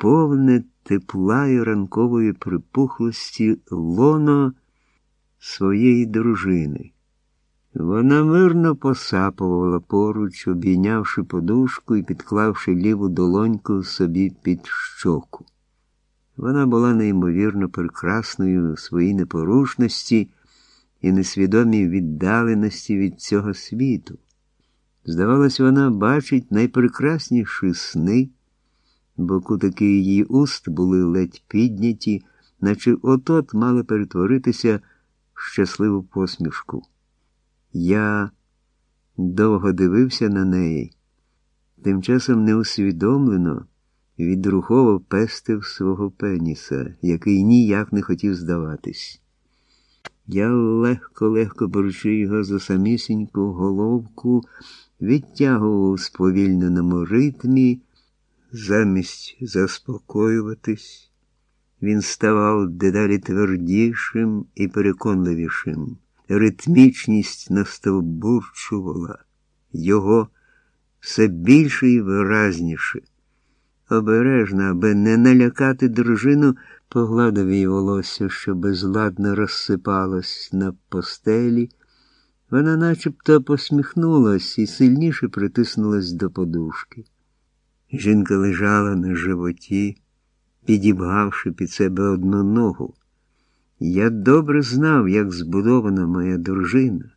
повне тепла і ранкової припухлості лоно своєї дружини. Вона мирно посапувала поруч, обійнявши подушку і підклавши ліву долоньку собі під щоку. Вона була неймовірно прекрасною у своїй непорушності і несвідомій віддаленості від цього світу. Здавалось, вона бачить найпрекрасніші сни, бо кутики її уст були ледь підняті, наче отот мали перетворитися в щасливу посмішку. Я довго дивився на неї, тим часом неусвідомлено відрухово пестив свого пеніса, який ніяк не хотів здаватись. Я легко-легко беручи його за самісіньку головку, відтягував у сповільненому ритмі, замість заспокоюватись, він ставав дедалі твердішим і переконливішим. Ритмічність настовбурчувала його все більше і виразніше. Обережно, аби не налякати дружину, погладив її волосся, що безладно розсипалось на постелі. Вона начебто посміхнулась і сильніше притиснулась до подушки. Жінка лежала на животі, підібгавши під себе одну ногу. Я добре знав, як збудована моя дружина.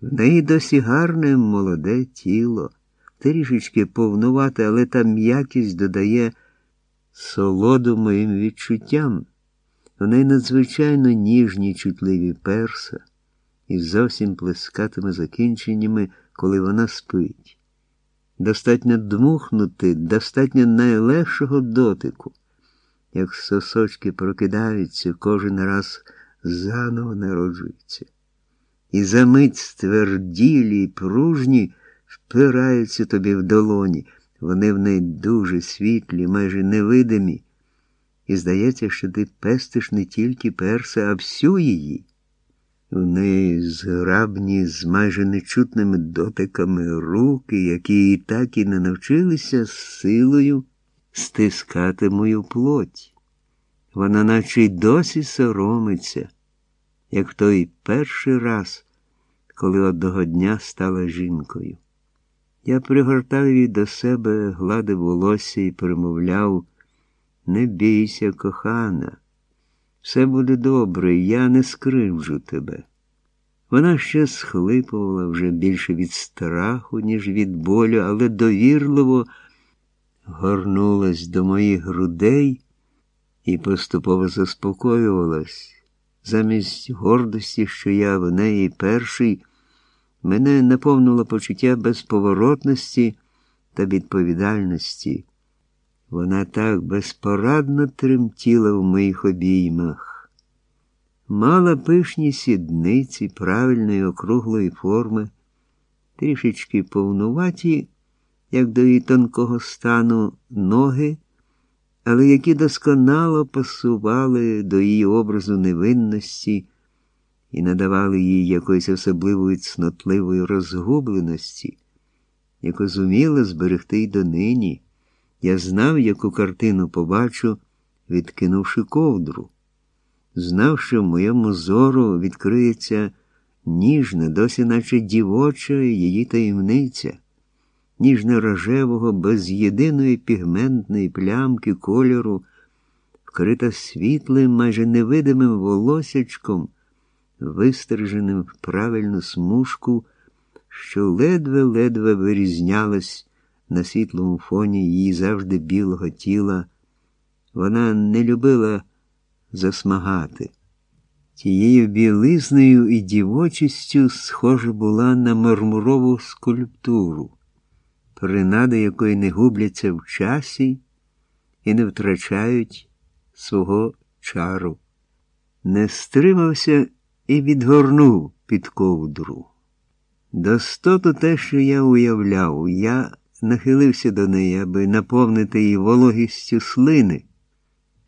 В неї досі гарне молоде тіло, трішечки повнувате, але та м'якість додає солоду моїм відчуттям. В неї надзвичайно ніжні чутливі перса і зовсім плескатими закінченнями, коли вона спить. Достатньо дмухнути, достатньо найлегшого дотику, як сосочки прокидаються, кожен раз заново народжуються. І за мить стверділі й пружні впираються тобі в долоні, вони в неї дуже світлі, майже невидимі, і здається, що ти пестиш не тільки перса, а всю її. Неї зграбні з майже нечутними дотиками руки, які і так і не навчилися з силою стискати мою плоть. Вона наче й досі соромиться, як той перший раз, коли одного дня стала жінкою. Я пригортав її до себе, гладив волосся і перемовляв не бійся, кохана. Все буде добре, я не скривджу тебе. Вона ще схлипувала вже більше від страху, ніж від болю, але довірливо горнулась до моїх грудей і поступово заспокоювалась. Замість гордості, що я в неї перший, мене наповнило почуття безповоротності та відповідальності. Вона так безпорадно тремтіла в моїх обіймах, мала пишні сідниці правильної округлої форми, трішечки повнуваті, як до її тонкого стану ноги, але які досконало пасували до її образу невинності і надавали їй якоїсь особливої цнотливої розгубленості, яку зуміла зберегти й донині. Я знав, яку картину побачу, відкинувши ковдру. Знав, що в моєму зору відкриється ніжна, досі наче дівоча її таємниця, ніжно рожевого, без єдиної пігментної плямки кольору, вкрита світлим, майже невидимим волосячком, вистерженим в правильну смужку, що ледве-ледве вирізнялась на світлому фоні її завжди білого тіла. Вона не любила засмагати. Тією білизнею і дівочістю схожа була на мармурову скульптуру, принади якої не губляться в часі і не втрачають свого чару. Не стримався і відгорнув під ковдру. Достоту те, що я уявляв, я нахилився до неї, аби наповнити її вологістю слини.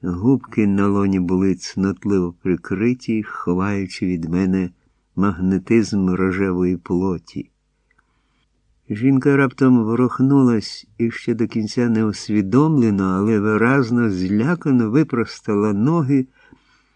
Губки на лоні були цнотливо прикриті, ховаючи від мене магнетизм рожевої плоті. Жінка раптом ворохнулась і ще до кінця не усвідомлено, але виразно злякано випростала ноги